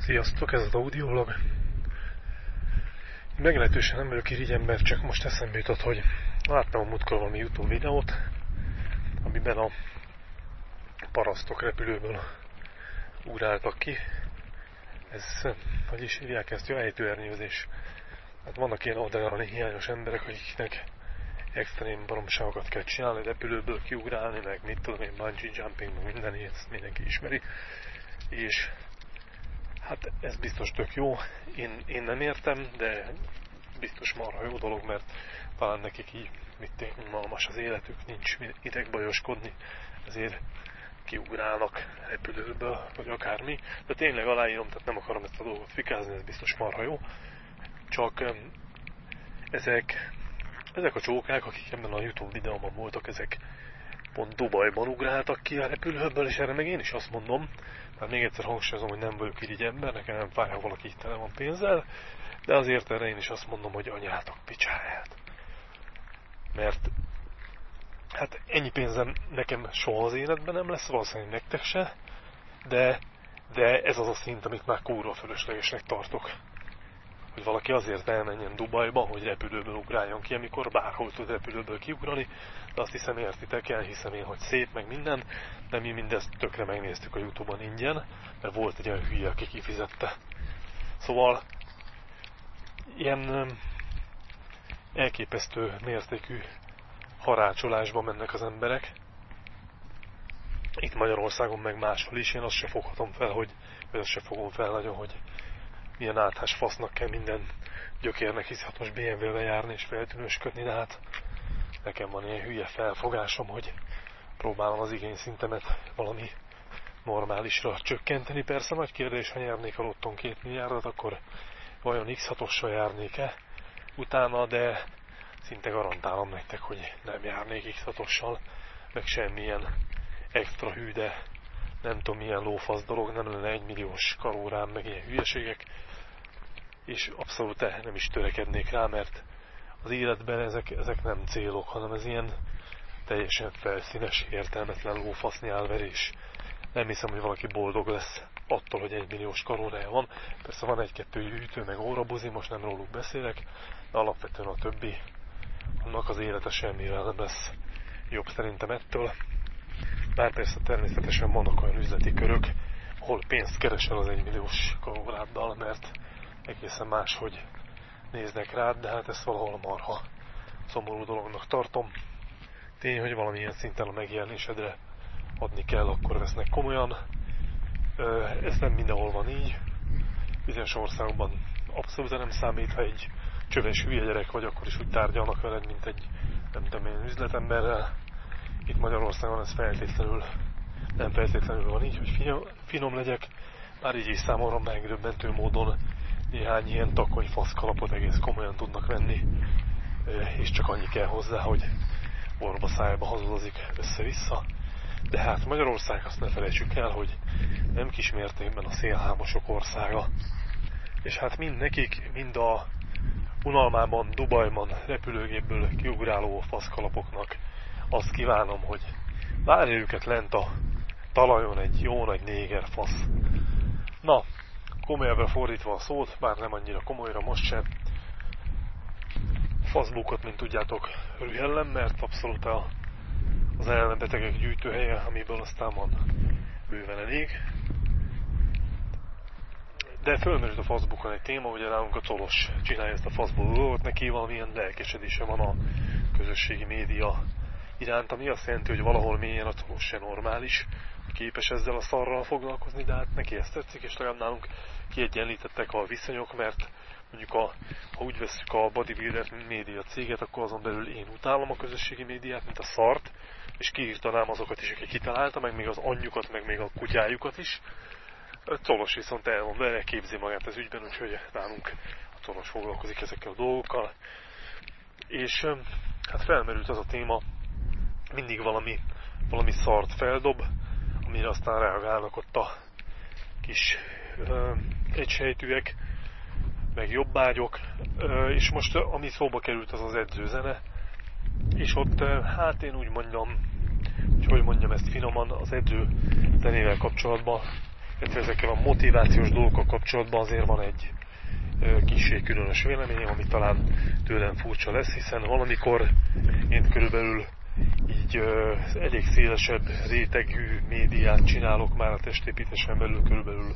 Sziasztok, ez az audiolog. Meglehetősen nem vagyok irigy ember, csak most eszembe jutott, hogy láttam a múltkor valami YouTube videót, amiben a parasztok repülőből ugráltak ki. Ez, hogy is hívják ezt, jó ejtőernyőzés. Hát vannak ilyen adrenalin hiányos emberek, akiknek extrém baromságokat kell csinálni, repülőből kiugrálni, meg mit tudom én, bungee jumping, meg minden ilyet, mindenki ismeri. És Hát ez biztos tök jó. Én, én nem értem, de biztos marha jó dolog, mert talán nekik így mit unalmas az életük, nincs idegbajoskodni, ezért kiugrálnak repülőből, vagy akármi. De tényleg aláírom, tehát nem akarom ezt a dolgot fikázni, ez biztos marha jó. Csak ezek, ezek a csókák, akik ebben a YouTube videóban voltak, ezek pont Dubajban ugráltak ki a repülőből, és erre meg én is azt mondom, tehát még egyszer hangsúlyozom, hogy nem vagyok így ember, nekem nem fáj, ha valaki tele van pénzzel, de azért erre én is azt mondom, hogy anyátok picsáját. Mert hát ennyi pénzem nekem soha az életben nem lesz, valószínűleg nektek se, de, de ez az a szint, amit már kúrva fölöslegesnek tartok hogy valaki azért elmenjen Dubajba, hogy repülőből ugráljon ki, amikor bárhol tud repülőből kiugrani, de azt hiszem értitek, elhiszem én, hogy szép, meg minden, de mi mindezt tökre megnéztük a Youtube-on ingyen, mert volt egy olyan hülye, aki kifizette. Szóval ilyen elképesztő mértékű harácsolásba mennek az emberek. Itt Magyarországon meg máshol is, én azt se foghatom fel, hogy, vagy azt se fogom fel nagyon, hogy milyen áthás fasznak kell minden gyökérnek hiszhatos BMW-vel járni és feltűnősködni, de hát nekem van ilyen hülye felfogásom, hogy próbálom az igényszintemet valami normálisra csökkenteni. Persze nagy kérdés, ha nyernék a lotton két milliárdot, akkor vajon x 6 járnék-e utána, de szinte garantálom nektek, hogy nem járnék x 6 meg semmilyen extra hű, de nem tudom milyen lófasz dolog, nem lenne egy milliós karórám, meg ilyen hülyeségek, és abszolút nem is törekednék rá, mert az életben ezek, ezek nem célok, hanem ez ilyen teljesen felszínes, értelmetlen lófasz nyálverés. Nem hiszem, hogy valaki boldog lesz attól, hogy egy milliós karórája van. Persze van egy-kettő hűtő, meg órabuzi, most nem róluk beszélek, de alapvetően a többi, annak az élete semmivel nem lesz jobb szerintem ettől. Bár persze természetesen vannak olyan üzleti körök, ahol pénzt keresel az egymilliós karóráddal, mert egészen máshogy néznek rád, de hát ezt valahol marha szomorú dolognak tartom. Tény, hogy valamilyen szinten a megjelenésedre adni kell, akkor vesznek komolyan. Ez nem mindenhol van így. Bizonyos országokban abszolút nem számít, ha egy csöves hülye gyerek vagy, akkor is úgy tárgyalnak veled, mint egy nem tudom én üzletemberrel. Itt Magyarországon ez feltétlenül nem feltétlenül van így, hogy finom legyek, bár így is számomra megdöbbentő módon néhány ilyen takony faszkalapot egész komolyan tudnak venni, és csak annyi kell hozzá, hogy orba szájba hazudozik össze-vissza. De hát Magyarország azt ne felejtsük el, hogy nem kismértékben a szélhámosok országa. És hát mind nekik, mind a unalmában, Dubajban repülőgépből kiugráló faszkalapoknak azt kívánom, hogy várja őket lent a talajon egy jó nagy néger fasz. Na, komolyabban fordítva a szót, bár nem annyira komolyra most sem. Facebookot, mint tudjátok, rühellem, mert abszolút a, az ellenbetegek gyűjtőhelye, amiből aztán van bőven elég. De fölmerült a Facebookon egy téma, ugye nálunk a Colos csinálja ezt a Facebook dolgot, neki valamilyen lelkesedése van a közösségi média iránt, ami azt jelenti, hogy valahol mélyen a Colos se normális, képes ezzel a szarral foglalkozni, de hát neki ezt tetszik, és legalább nálunk kiegyenlítettek a viszonyok, mert mondjuk a, ha úgy veszük a bodybuilder média céget, akkor azon belül én utálom a közösségi médiát, mint a szart, és kiírtanám azokat is, akik kitalálta, meg még az anyjukat, meg még a kutyájukat is. Colos viszont el van vele, képzi magát az ügyben, úgyhogy nálunk a Colos foglalkozik ezekkel a dolgokkal. És hát felmerült az a téma, mindig valami, valami szart feldob, amire aztán reagálnak ott a kis egysejtűek, meg jobbágyok, és most ami szóba került az az edzőzene, és ott hát én úgy mondjam, hogy hogy mondjam ezt finoman, az edző zenével kapcsolatban illetve ezekkel a motivációs dolgokkal kapcsolatban azért van egy kisé különös véleményem, ami talán tőlem furcsa lesz, hiszen valamikor én körülbelül így ö, elég szélesebb rétegű médiát csinálok már a testépítésen belül körülbelül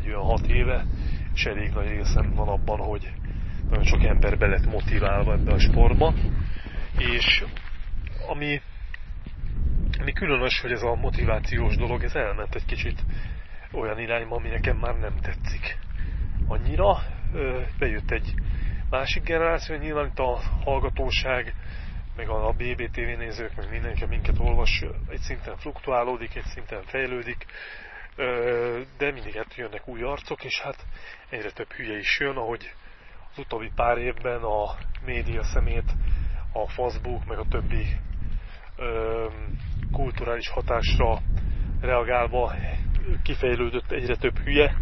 egy olyan hat éve, és elég nagy részem van abban, hogy nagyon sok ember be lett motiválva ebbe a sportba, és ami, ami különös, hogy ez a motivációs dolog, ez elment egy kicsit olyan irányba, ami nekem már nem tetszik annyira. Bejött egy másik generáció, nyilván itt a hallgatóság, meg a BBTV nézők, meg mindenki minket olvas, egy szinten fluktuálódik, egy szinten fejlődik, de mindig hát jönnek új arcok, és hát egyre több hülye is jön, ahogy az utóbbi pár évben a média szemét, a Facebook, meg a többi kulturális hatásra reagálva kifejlődött egyre több hülye,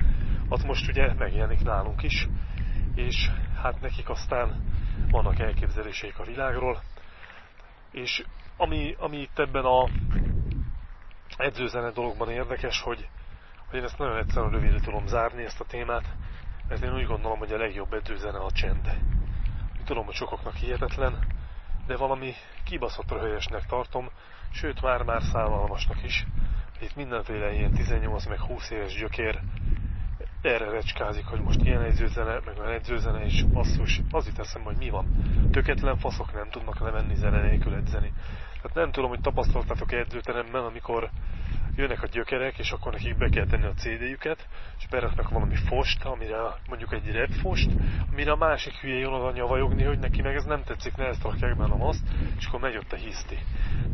az most ugye megjelenik nálunk is, és hát nekik aztán vannak elképzeléseik a világról, és ami, ami itt ebben a edzőzene dologban érdekes, hogy, hogy én ezt nagyon egyszerűen rövidre tudom zárni ezt a témát, mert én úgy gondolom, hogy a legjobb edzőzene a csend. Tudom, hogy sokaknak hihetetlen, de valami kibaszott röhelyesnek tartom, sőt már-már szállalmasnak is. Itt mindenféle ilyen 18 meg 20 éves gyökér erre recskázik, hogy most ilyen edzőzene, meg olyan edzőzene, és basszus, az itt eszembe, hogy mi van. Töketlen faszok nem tudnak levenni zene nélkül edzeni. Tehát nem tudom, hogy tapasztaltatok -e edzőteremben, amikor jönnek a gyökerek, és akkor nekik be kell tenni a CD-jüket, és beraknak valami fost, amire mondjuk egy rap fost, amire a másik hülye jön oda nyavajogni, hogy neki meg ez nem tetszik, ne ezt rakják benne azt, és akkor megy ott a hiszti.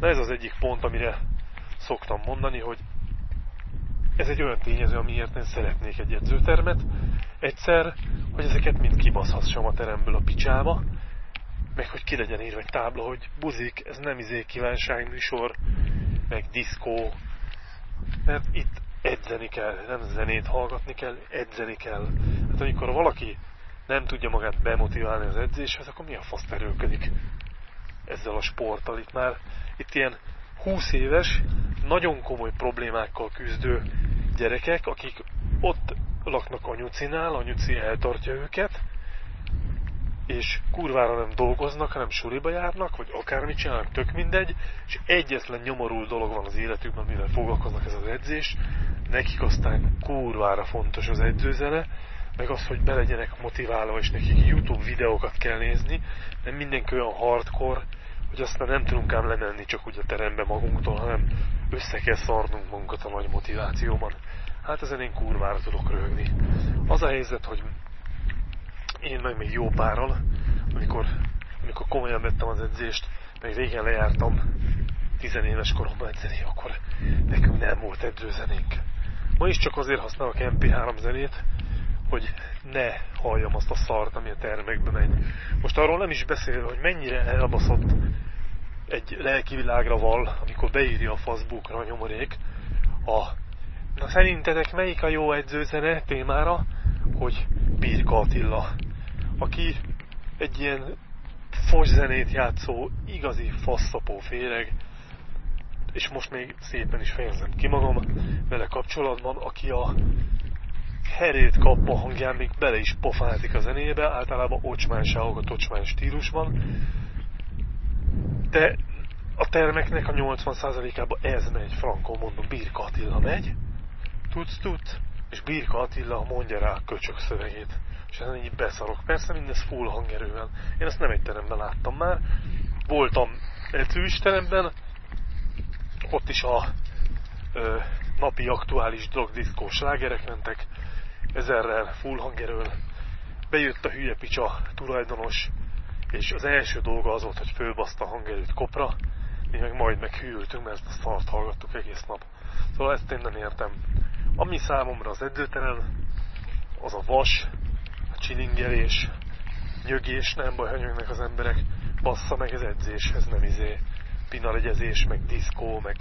Na ez az egyik pont, amire szoktam mondani, hogy ez egy olyan tényező, amiért én szeretnék egy edzőtermet. Egyszer, hogy ezeket mind kibaszhassam a teremből a picsába, meg hogy ki legyen írva egy tábla, hogy buzik, ez nem izé kívánságműsor, meg diszkó, mert itt edzeni kell, nem zenét hallgatni kell, edzeni kell. Hát amikor valaki nem tudja magát bemotiválni az edzéshez, akkor mi a fasz terülködik ezzel a sporttal? Itt már itt ilyen 20 éves, nagyon komoly problémákkal küzdő gyerekek, akik ott laknak anyucinál, anyuci eltartja őket, és kurvára nem dolgoznak, hanem suliba járnak, vagy akármit csinálnak, tök mindegy, és egyetlen nyomorul dolog van az életükben, mivel foglalkoznak ez az edzés, nekik aztán kurvára fontos az edzőzene, meg az, hogy be legyenek motiválva, és nekik YouTube videókat kell nézni, nem mindenki olyan hardcore, hogy aztán nem tudunk ám lemenni csak úgy a terembe magunktól, hanem össze kell szarnunk magunkat a nagy motivációban. Hát ezen én kurvára tudok röhögni. Az a helyzet, hogy én meg még jó párral, amikor, amikor komolyan vettem az edzést, meg régen lejártam tizenéves koromban edzeni, akkor nekünk nem volt edzőzenénk. Ma is csak azért használok MP3 zenét, hogy ne halljam azt a szart, ami a termekbe megy. Most arról nem is beszél, hogy mennyire elbaszott egy lelki világra val, amikor beírja a Facebookra a nyomorék, a Na szerintetek melyik a jó edzőzene témára, hogy Birka Attila, aki egy ilyen fos zenét játszó, igazi faszapó féreg, és most még szépen is fejezem ki magam vele kapcsolatban, aki a herét kapva hangján még bele is pofáltik a zenébe, általában ocsmánságok a ocsmány stílusban, de a termeknek a 80%-ában ez megy, frankon mondom, Birka Attila megy, tudsz, tudsz, és Birka Attila mondja rá a köcsök szövegét. És ezen így beszarok. Persze mindez full hangerővel. Én ezt nem egy teremben láttam már. Voltam edzőisteremben, ott is a ö, napi aktuális drogdiszkó slágerek mentek, ezerrel full hangerőn. Bejött a hülye picsa tulajdonos, és az első dolga az volt, hogy fölbaszta a hangerőt kopra, mi meg majd meghűltünk, mert ezt a szart hallgattuk egész nap. Szóval ezt én nem értem. Ami számomra az edzőteren, az a vas, a csilingelés, nyögés, nem baj, ha az emberek, bassza meg az edzés, ez nem izé pinaregyezés, meg diszkó, meg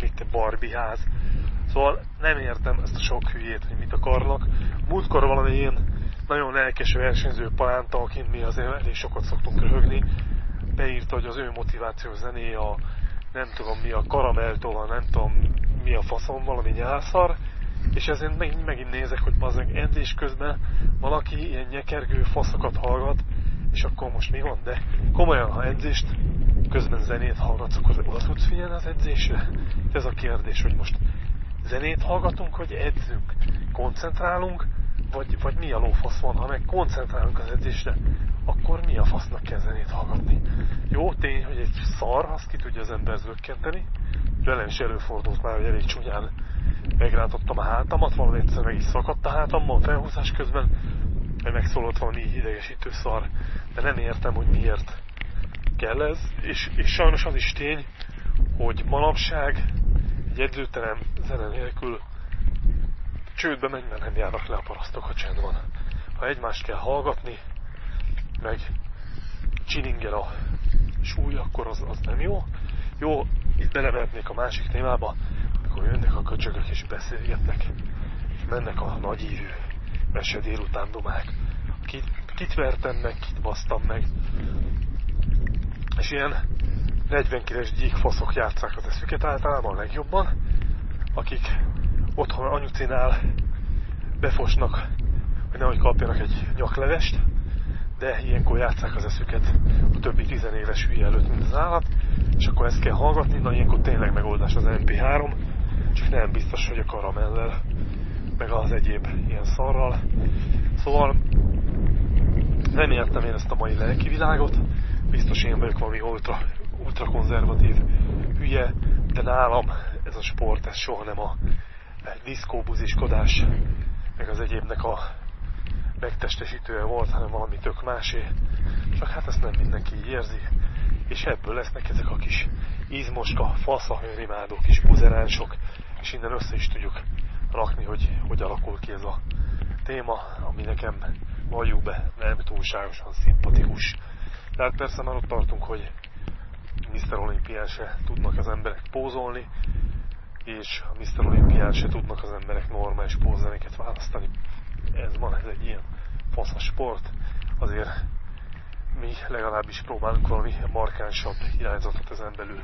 mit Barbie ház. Szóval nem értem ezt a sok hülyét, hogy mit akarnak. Múltkor valami ilyen nagyon lelkes versenyző palánta, akin mi azért elég sokat szoktunk röhögni, beírta, hogy az ő motiváció zené a nem tudom mi a karamelltól, a nem tudom mi a faszom, valami nyászar, és ezért megint, megint nézek, hogy bazdmeg edzés közben valaki ilyen nyekergő faszokat hallgat, és akkor most mi van? De komolyan, ha edzést közben zenét hallgatsz, akkor oda tudsz figyelni az edzésre? Ez a kérdés, hogy most zenét hallgatunk, hogy edzünk, koncentrálunk, vagy, vagy mi a lófasz van, ha meg koncentrálunk az edzésre, akkor mi a fasznak kell zenét hallgatni? Jó, tény, hogy egy szar, azt ki tudja az ember zökkenteni, velem is előfordult már, hogy elég csúnyán megrántottam a hátamat, valami egyszer meg is szakadt a hátamban felhúzás közben, mert megszólott valami idegesítő szar, de nem értem, hogy miért kell ez, és, és sajnos az is tény, hogy manapság egy edzőterem zene nélkül csődbe megy, mert nem járnak le a parasztok, ha csend van. Ha egymást kell hallgatni, meg csiningel a súly, akkor az, az nem jó. Jó, itt belemehetnék a másik témába, akkor jönnek a köcsögök és beszélgetnek, és mennek a nagyívű mese délután domák. Kit, kit vertem meg, kit basztam meg. És ilyen 49 gyíkfaszok játszák az eszüket általában a legjobban, akik otthon anyucinál befosnak, hogy nehogy kapjanak egy nyaklevest, de ilyenkor játszák az eszüket a többi tizenéves hülye előtt, mint az állat, és akkor ezt kell hallgatni, na ilyenkor tényleg megoldás az MP3, csak nem biztos, hogy a karamellel, meg az egyéb ilyen szarral. Szóval nem értem én ezt a mai lelki világot, biztos én vagyok valami ultra, ultra konzervatív hülye, de nálam ez a sport, ez soha nem a diszkóbuziskodás, meg az egyébnek a megtestesítője volt, hanem valami tök másé. Csak hát ezt nem mindenki így érzi. És ebből lesznek ezek a kis izmoska, faszahőrimádó kis buzeránsok, és innen össze is tudjuk rakni, hogy hogy alakul ki ez a téma, ami nekem valljuk be, nem túlságosan szimpatikus. Tehát persze már ott tartunk, hogy Mr. Olympián se tudnak az emberek pózolni, és a Mr. Olympián se tudnak az emberek normális pózzenéket választani. Ez van, ez egy ilyen faszas sport. Azért mi legalábbis próbálunk valami markánsabb irányzatot ezen belül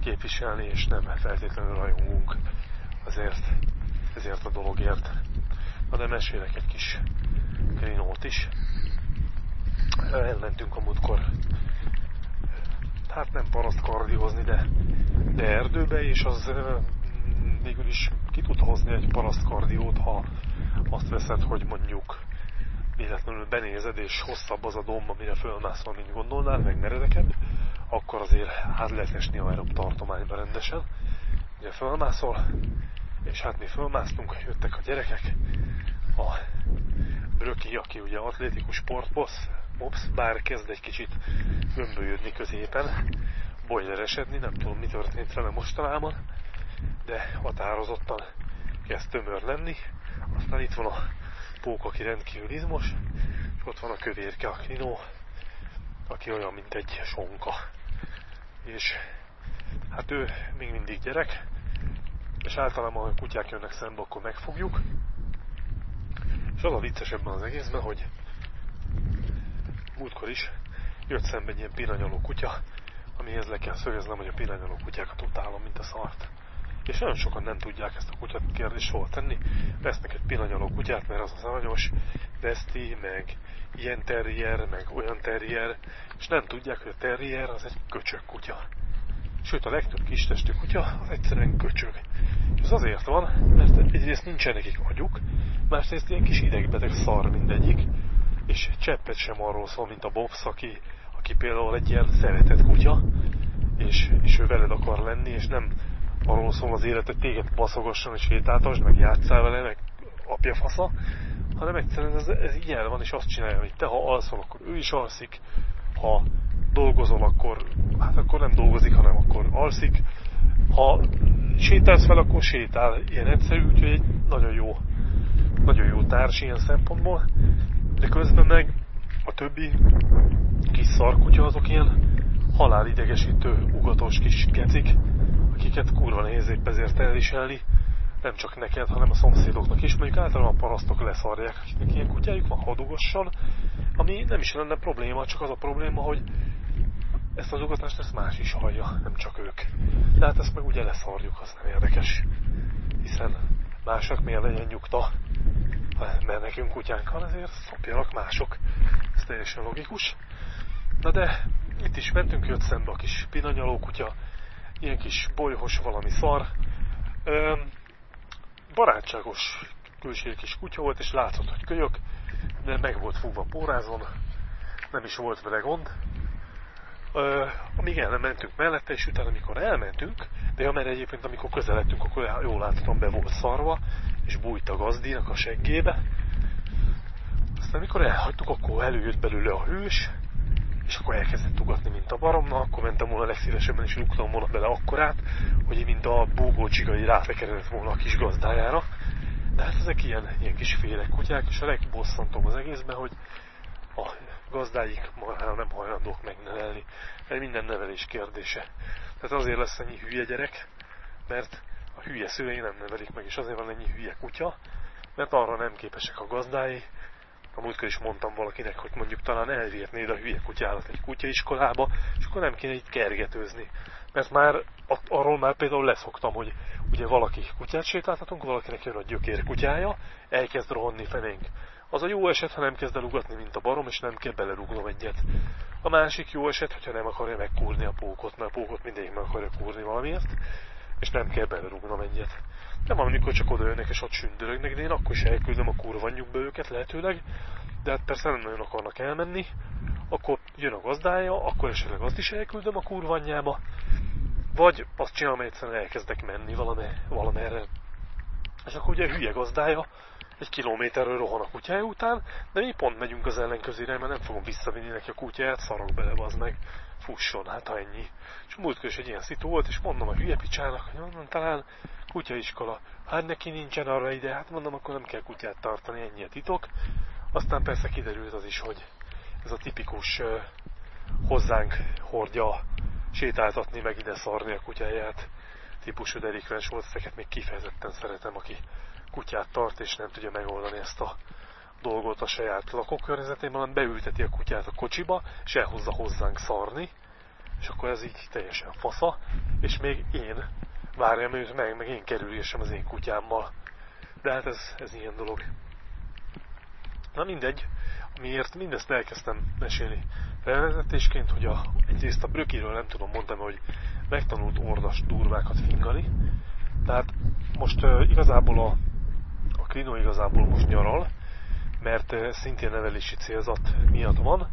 képviselni, és nem feltétlenül rajongunk azért, ezért a dologért. Na de mesélek egy kis krinót is. Elmentünk a múltkor hát nem paraszt kardiozni, de, de erdőbe, és az végül is ki tud hozni egy paraszt kardiót, ha azt veszed, hogy mondjuk véletlenül benézed, és hosszabb az a domb, amire fölmászol, mint gondolnál, meg meredekebb, akkor azért át lehet esni aerob tartományba rendesen. Ugye fölmászol, és hát mi fölmásztunk, jöttek a gyerekek, a Röki, aki ugye atlétikus sportboss, Mops, bár kezd egy kicsit gömbölyödni középen, bojleresedni, nem tudom mi történt vele mostanában, de határozottan kezd tömör lenni. Aztán itt van a pók, aki rendkívül izmos, és ott van a kövérke, a klinó, aki olyan, mint egy sonka. És hát ő még mindig gyerek, és általában, ha kutyák jönnek szembe, akkor megfogjuk. És az a vicces ebben az egészben, hogy múltkor is jött szembe egy ilyen piranyaló kutya, amihez le kell szögeznem, hogy a piranyaló kutyákat utálom, mint a szart és nagyon sokan nem tudják ezt a kutyát kérdést hol tenni. Vesznek egy pillanatnyaló kutyát, mert az az aranyos, veszti, meg ilyen terrier, meg olyan terrier, és nem tudják, hogy a terrier az egy köcsög kutya. Sőt, a legtöbb kistestű kutya az egyszerűen köcsög. És ez azért van, mert egyrészt nincsen nekik agyuk, másrészt ilyen kis idegbeteg szar mindegyik, és cseppet sem arról szól, mint a Bobs, aki, aki például egy ilyen szeretett kutya, és, és ő veled akar lenni, és nem arról szól az élet, hogy téged baszogasson és sétáltasd, meg játszál vele, meg apja fasza, hanem egyszerűen ez, ez így el van, és azt csinálja, hogy te ha alszol, akkor ő is alszik, ha dolgozol, akkor, hát akkor nem dolgozik, hanem akkor alszik, ha sétálsz fel, akkor sétál. Ilyen egyszerű, úgyhogy egy nagyon jó, nagyon jó társ ilyen szempontból, de közben meg a többi kis szarkutya azok ilyen halálidegesítő, ugatós kis gecik, akiket kurva nehéz ezért elviselni, nem csak neked, hanem a szomszédoknak is. Mondjuk általában a parasztok leszarják, akiknek ilyen kutyájuk van hadugosson, ami nem is lenne probléma, csak az a probléma, hogy ezt az ugatást ezt más is hallja, nem csak ők. De hát ezt meg ugye leszarjuk, az nem érdekes. Hiszen mások miért legyen nyugta, mert nekünk kutyánk van, ezért szopjanak mások. Ez teljesen logikus. Na de itt is mentünk, jött szembe a kis pinanyaló kutya, ilyen kis bolyhos valami szar. Ö, barátságos külső kis kutya volt, és látszott, hogy kölyök, de meg volt fúgva pórázon, nem is volt vele gond. Ö, amíg el nem mentünk mellette, és utána, amikor elmentünk, de ja, mert egyébként amikor közeledtünk, akkor jól láttam, be volt szarva, és bújt a gazdinak a seggébe. Aztán amikor elhagytuk, akkor előjött belőle a hős, és akkor elkezdett ugatni, mint a baromna, akkor mentem volna legszívesebben, és rúgtam volna bele akkorát, hogy mint a búgó csigai ráfekeredett volna a kis gazdájára. De hát ezek ilyen, ilyen kis félek kutyák, és a legbosszantóbb az egészben, hogy a gazdáik már nem hajlandók megnevelni, mert minden nevelés kérdése. Tehát azért lesz ennyi hülye gyerek, mert a hülye szülei nem nevelik meg, és azért van ennyi hülye kutya, mert arra nem képesek a gazdái. A múltkor is mondtam valakinek, hogy mondjuk talán elvérnéd a hülye kutyálat egy kutyaiskolába, és akkor nem kéne itt kergetőzni. Mert már arról már például leszoktam, hogy ugye valaki kutyát sétáltatunk, valakinek jön a gyökér kutyája, elkezd rohanni fenénk. Az a jó eset, ha nem kezd el ugatni, mint a barom, és nem kell belerúgnom egyet. A másik jó eset, hogyha nem akarja megkúrni a pókot, mert a pókot mindig meg akarja kúrni valamiért, és nem kell belerúgnom egyet. Nem amikor csak oda jönnek és ott sündörögnek, de én akkor is elküldöm a kurva be őket lehetőleg, de hát persze nem nagyon akarnak elmenni, akkor jön a gazdája, akkor esetleg azt is elküldöm a kurvanyába, vagy azt csinálom, hogy egyszerűen elkezdek menni valami, valamerre. És akkor ugye hülye gazdája egy kilométerről rohan a kutyája után, de mi pont megyünk az ellenkező irányba, nem fogom visszavinni neki a kutyáját, szarok bele, az meg, fusson, hát ha ennyi. És múltkor is egy ilyen szitu volt, és mondom a hülye picsának, hogy mondom, talán kutyaiskola, hát neki nincsen arra ide, hát mondom, akkor nem kell kutyát tartani, ennyi a titok. Aztán persze kiderült az is, hogy ez a tipikus hozzánk hordja sétáltatni, meg ide szarni a kutyáját típusú delikvens volt, ezeket még kifejezetten szeretem, aki kutyát tart és nem tudja megoldani ezt a dolgot a saját lakókörnyezetében, hanem beülteti a kutyát a kocsiba, és elhozza hozzánk szarni, és akkor ez így teljesen fasza, és még én várjam őt meg, meg én kerülésem az én kutyámmal. De hát ez, ez ilyen dolog. Na mindegy, miért mindezt elkezdtem mesélni felvezetésként, hogy a, egyrészt a brökiről nem tudom mondani, hogy megtanult ordas durvákat fingani. Tehát most uh, igazából a, a Krino igazából most nyaral, mert szintén nevelési célzat miatt van.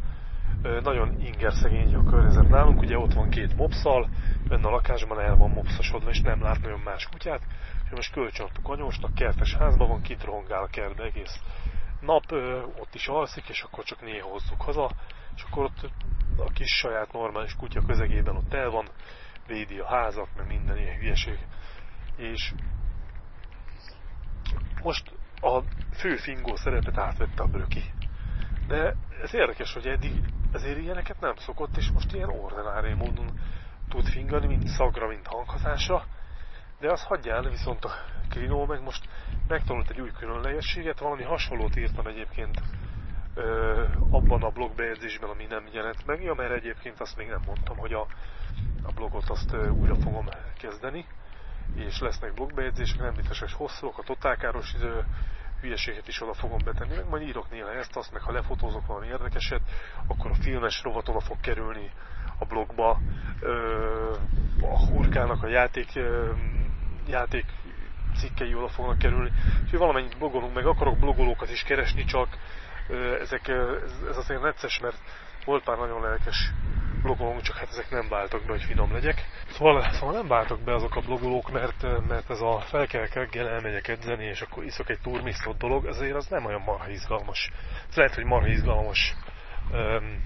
Nagyon inger szegény a környezet nálunk, ugye ott van két mopszal, benne a lakásban el van mopszasodva, és nem lát nagyon más kutyát. És most kölcsönadtuk anyósnak, kertes házban van, kint rohangál a kertbe egész nap, ott is alszik, és akkor csak néha hozzuk haza, és akkor ott a kis saját normális kutya közegében ott el van, védi a házat, meg minden ilyen hülyeség. És most a fő fingó szerepet átvette a bröki. De ez érdekes, hogy eddig ezért ilyeneket nem szokott, és most ilyen ordinári módon tud fingani, mint szagra, mint hanghatásra. De azt hagyjál, viszont a Krinó meg most megtanult egy új különlegességet, valami hasonlót írtam egyébként ö, abban a blogbejegyzésben, ami nem jelent meg, ja, mert egyébként azt még nem mondtam, hogy a, a blogot azt újra fogom kezdeni, és lesznek blogbejegyzések, nem biztos, hogy hosszúak, a totálkáros idő, hülyeséget is oda fogom betenni, meg majd írok néha ezt, azt, meg ha lefotózok valami érdekeset, akkor a filmes rovat oda fog kerülni a blogba, a hurkának a játék, játék cikkei oda fognak kerülni. Úgyhogy valamennyit blogolunk, meg akarok blogolókat is keresni, csak. Ezek, ez azért necces, mert volt már nagyon lelkes blogolónk, csak hát ezek nem váltak be, hogy finom legyek. Szóval, szóval nem váltak be azok a blogolók, mert, mert ez a felkelek reggel elmegyek edzeni, és akkor iszok egy turmisztott dolog, azért az nem olyan marha izgalmas. Ez lehet, hogy marha izgalmas um,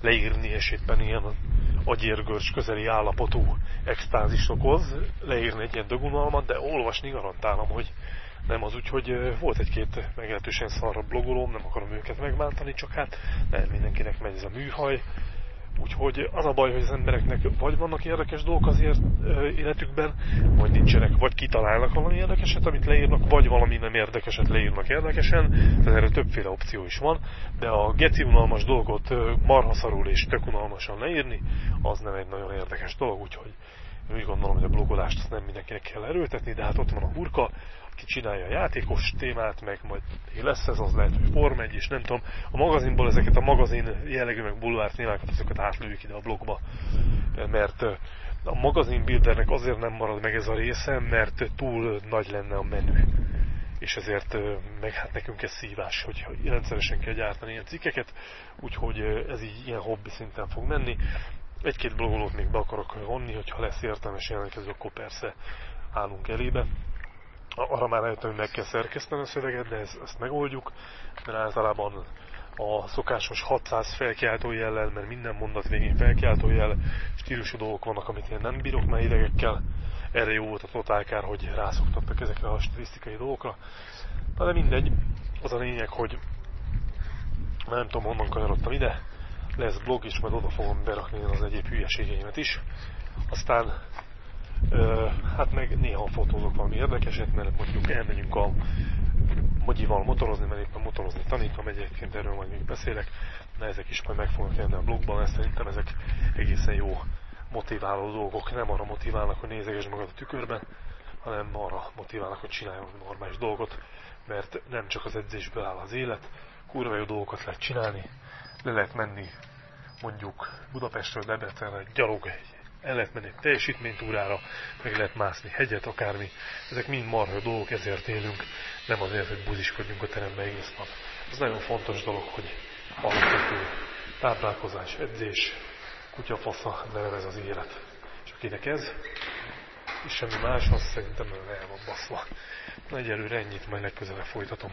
leírni, és éppen ilyen agyérgörcs közeli állapotú extázis okoz, leírni egy ilyen dögunalmat, de olvasni garantálom, hogy nem az úgy, hogy volt egy-két meglehetősen szarra blogolóm, nem akarom őket megbántani, csak hát nem mindenkinek megy ez a műhaj, Úgyhogy az a baj, hogy az embereknek vagy vannak érdekes dolgok az életükben, vagy nincsenek, vagy kitalálnak valami érdekeset, amit leírnak, vagy valami nem érdekeset leírnak érdekesen, tehát erre többféle opció is van, de a geci unalmas dolgot marhaszarul és tök unalmasan leírni, az nem egy nagyon érdekes dolog, úgyhogy úgy gondolom, hogy a blogolást azt nem mindenkinek kell erőltetni, de hát ott van a hurka, ki csinálja a játékos témát, meg majd lesz ez, az lehet, hogy Form 1, és nem tudom, a magazinból ezeket a magazin jellegű, meg bulvár témákat, azokat átlőjük ide a blogba, mert a magazin buildernek azért nem marad meg ez a része, mert túl nagy lenne a menü. És ezért meg hát nekünk ez szívás, hogy rendszeresen kell gyártani ilyen cikkeket, úgyhogy ez így ilyen hobbi szinten fog menni. Egy-két blogolót még be akarok vonni, hogyha lesz értelmes jelentkező, akkor persze állunk elébe. Arra már rájöttem, hogy meg kell szerkeszteni a szöveget, de ezt, ezt megoldjuk, mert általában a szokásos 600 felkiáltó jellel, mert minden mondat végén felkiáltó jel, stílusú dolgok vannak, amit én nem bírok már idegekkel. Erre jó volt a totálkár, hogy rászoktattak ezekre a stilisztikai dolgokra. Na de mindegy, az a lényeg, hogy nem tudom honnan kanyarodtam ide, lesz blog, és majd oda fogom berakni az egyéb hülyeségeimet is. Aztán hát meg néha fotózok valami érdekeset, mert mondjuk elmegyünk a Mogyival motorozni, mert éppen motorozni tanítom, egyébként erről majd még beszélek, de ezek is majd meg fognak jelenni a blogban, ezt szerintem ezek egészen jó motiváló dolgok, nem arra motiválnak, hogy nézegesd magad a tükörben, hanem arra motiválnak, hogy csináljon normális dolgot, mert nem csak az edzésből áll az élet, kurva jó dolgokat lehet csinálni, le lehet menni mondjuk Budapestről Debrecenre gyalog egy el lehet menni egy teljesítménytúrára, meg lehet mászni hegyet, akármi. Ezek mind marha dolgok, ezért élünk, nem azért, hogy buziskodjunk a teremben egész nap. Ez nagyon fontos dolog, hogy alapvető táplálkozás, edzés, kutyafasza, nem ez az élet. És akinek ez, és semmi más, az szerintem el van baszva. Egyelőre ennyit, majd legközelebb folytatom.